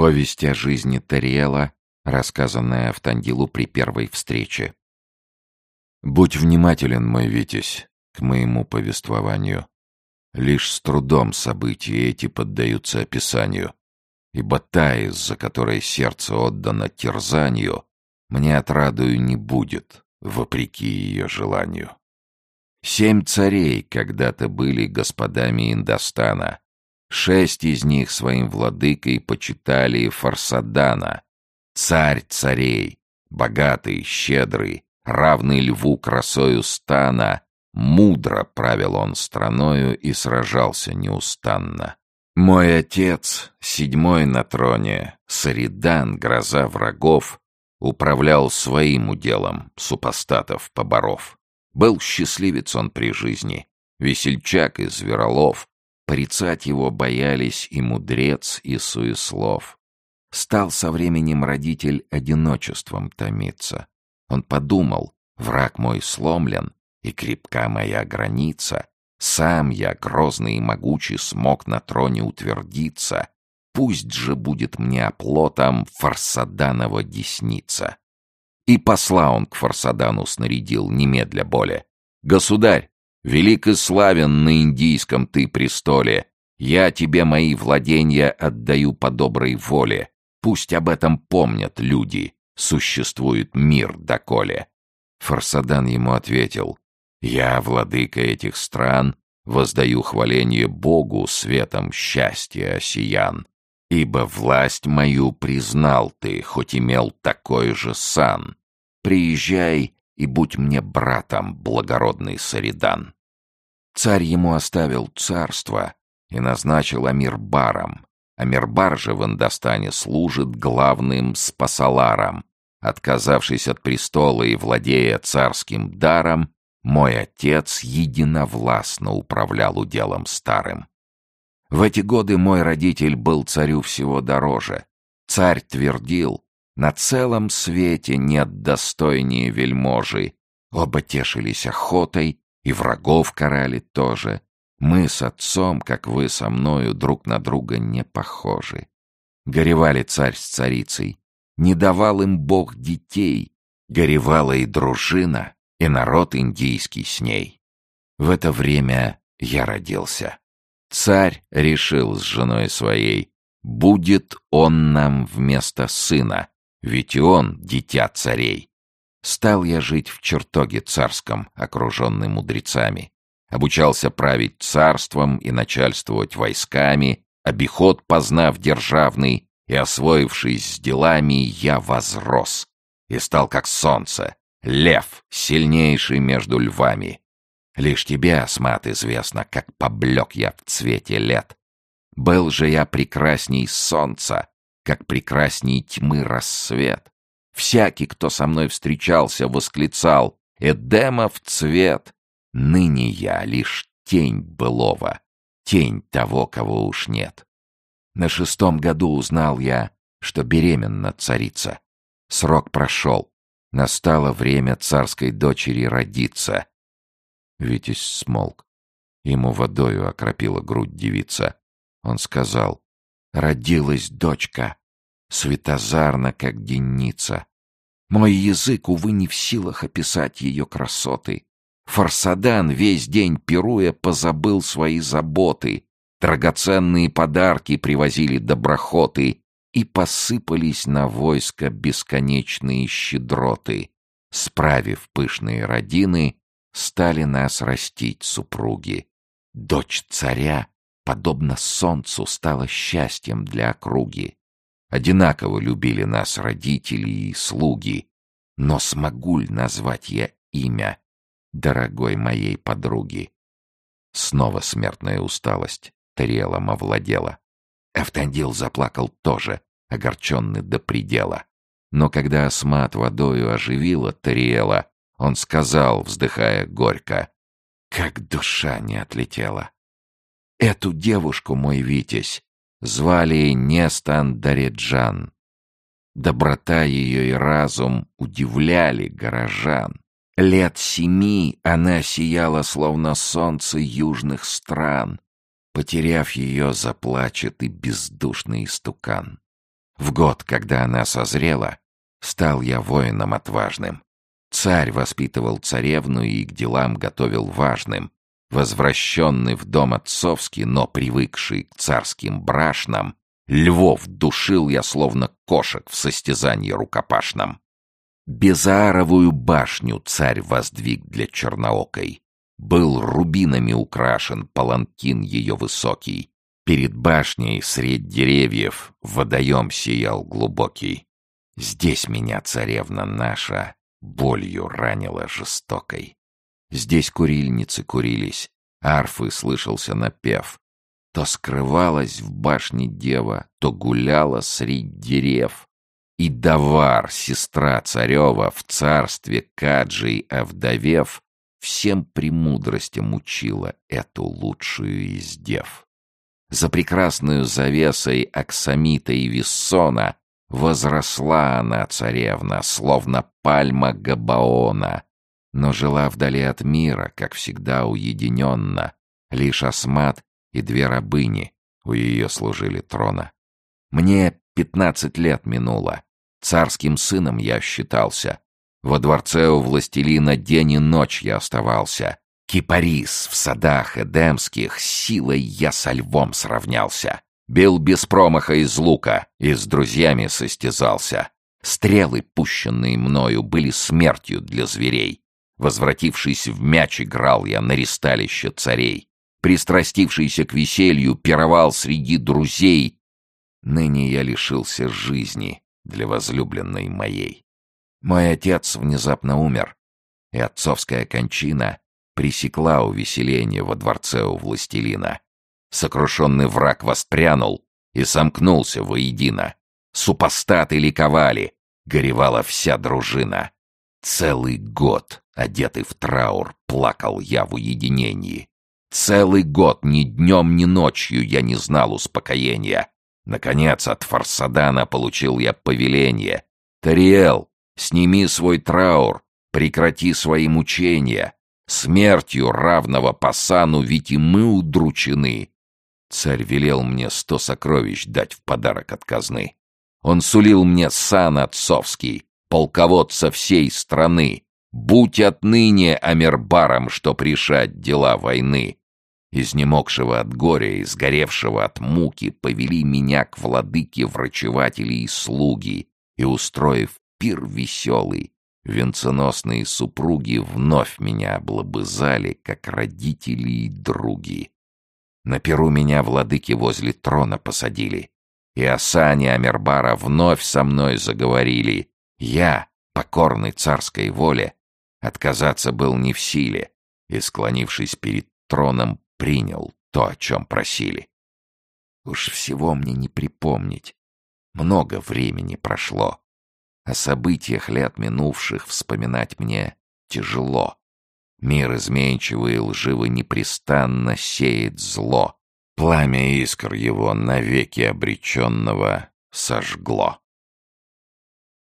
Повесть о жизни Тариэла, рассказанная Автандилу при первой встрече. «Будь внимателен, мой Витязь, к моему повествованию. Лишь с трудом события эти поддаются описанию, ибо та, из-за которой сердце отдано терзанию, мне отрадою не будет, вопреки ее желанию. Семь царей когда-то были господами Индостана. Шесть из них своим владыкой почитали Фарсадана, царь царей, богатый, щедрый, равный льву красою стана, мудро правил он страною и сражался неустанно. Мой отец, седьмой на троне, Саридан, гроза врагов, управлял своим уделом, супостатов поборов. Был счастливец он при жизни, весельчак и зверолов. Порицать его боялись и мудрец, и суеслов. Стал со временем родитель одиночеством томиться. Он подумал, враг мой сломлен, и крепка моя граница. Сам я, грозный и могучий, смог на троне утвердиться. Пусть же будет мне оплотом Фарсаданова десница. И посла он к Фарсадану снарядил, немедля более. «Государь, велик и славен на индийском ты престоле. Я тебе мои владения отдаю по доброй воле. Пусть об этом помнят люди. Существует мир доколе». Фарсадан ему ответил. «Я, владыка этих стран, воздаю хваление Богу светом счастья осиян. Ибо власть мою признал ты, хоть имел такой же сан. Приезжай и будь мне братом, благородный Саридан. Царь ему оставил царство и назначил Амирбаром. Амирбар же в Индостане служит главным спасаларом. Отказавшись от престола и владея царским даром, мой отец единовластно управлял уделом старым. В эти годы мой родитель был царю всего дороже. Царь твердил, на целом свете нет достойнее вельможи. Оба тешились охотой, и врагов карали тоже. Мы с отцом, как вы со мною, друг на друга не похожи. Горевали царь с царицей, не давал им бог детей, горевала и дружина, и народ индийский с ней. В это время я родился. Царь решил с женой своей, будет он нам вместо сына, ведь и он дитя царей. Стал я жить в чертоге царском, окруженный мудрецами. Обучался править царством и начальствовать войсками, обиход познав державный, и, освоившись с делами, я возрос и стал как солнце, лев, сильнейший между львами. Лишь тебе, Асмат, известно, как поблек я в цвете лет. Был же я прекрасней солнца, как прекрасней тьмы рассвет. Всякий, кто со мной встречался, восклицал «Эдемов цвет!» Ныне я лишь тень былого, тень того, кого уж нет. На шестом году узнал я, что беременна царица. Срок прошел. Настало время царской дочери родиться. Витязь смолк. Ему водою окропила грудь девица. Он сказал, «Родилась дочка, светозарна, как денница. Мой язык, увы, не в силах описать ее красоты. Фарсадан, весь день пируя, позабыл свои заботы. Драгоценные подарки привозили доброхоты, и посыпались на войско бесконечные щедроты. Справив пышные родины, стали нас растить супруги. Дочь царя, подобно солнцу, стала счастьем для округи. Одинаково любили нас родители и слуги, но смогу ли назвать я имя дорогой моей подруги? Снова смертная усталость Тариэлом овладела. Автандил заплакал тоже, огорченный до предела. Но когда Асмат водою оживила Тариэла, он сказал, вздыхая горько, «Как душа не отлетела!» Эту девушку, мой Витязь, звали Нестан Дареджан. Доброта ее и разум удивляли горожан. Лет семи она сияла, словно солнце южных стран. Потеряв ее, заплачет и бездушный истукан. В год, когда она созрела, стал я воином отважным. Царь воспитывал царевну и к делам готовил важным. Возвращенный в дом отцовский, но привыкший к царским брашнам, львов душил я, словно кошек в состязании рукопашном. Безааровую башню царь воздвиг для черноокой. Был рубинами украшен паланкин ее высокий. Перед башней средь деревьев водоем сиял глубокий. Здесь меня царевна наша болью ранила жестокой. Здесь курильницы курились, арфы слышался напев. То скрывалась в башне дева, то гуляла средь дерев. И Давар, сестра царева, в царстве Каджей овдовев, всем премудростям учила эту лучшую из дев. За прекрасную завесой Аксамита и Виссона возросла она, царевна, словно пальма Габаона, но жила вдали от мира, как всегда уединенно. Лишь Асмат и две рабыни у ее служили трона. Мне пятнадцать лет минуло. Царским сыном я считался. Во дворце у властелина день и ночь я оставался. Кипарис в садах эдемских силой я со львом сравнялся. Бил без промаха из лука и с друзьями состязался. Стрелы, пущенные мною, были смертью для зверей. Возвратившись в мяч, играл я на ристалище царей. Пристрастившийся к веселью, пировал среди друзей. Ныне я лишился жизни для возлюбленной моей. Мой отец внезапно умер, и отцовская кончина пресекла увеселение во дворце у властелина. Сокрушенный враг воспрянул и сомкнулся воедино. Супостаты ликовали, горевала вся дружина. Целый год, одетый в траур, плакал я в уединении. Целый год ни днем, ни ночью я не знал успокоения. Наконец от Фарсадана получил я повеление. «Тариэл, сними свой траур, прекрати свои мучения. Смертью равного Пасану ведь и мы удручены». Царь велел мне сто сокровищ дать в подарок от казны. Он сулил мне сан отцовский, полководца всей страны. Будь отныне Амербаром, что пришать дела войны. Изнемогшего от горя и сгоревшего от муки повели меня к владыке врачеватели и слуги, и, устроив пир веселый, венценосные супруги вновь меня облобызали, как родители и други. На перу меня владыки возле трона посадили, и Асани Амербара вновь со мной заговорили. Я, покорный царской воле, отказаться был не в силе, и, склонившись перед троном, принял то, о чем просили. Уж всего мне не припомнить. Много времени прошло. О событиях лет минувших вспоминать мне тяжело. Мир изменчивый и лживый непрестанно сеет зло. Пламя искр его навеки обреченного сожгло.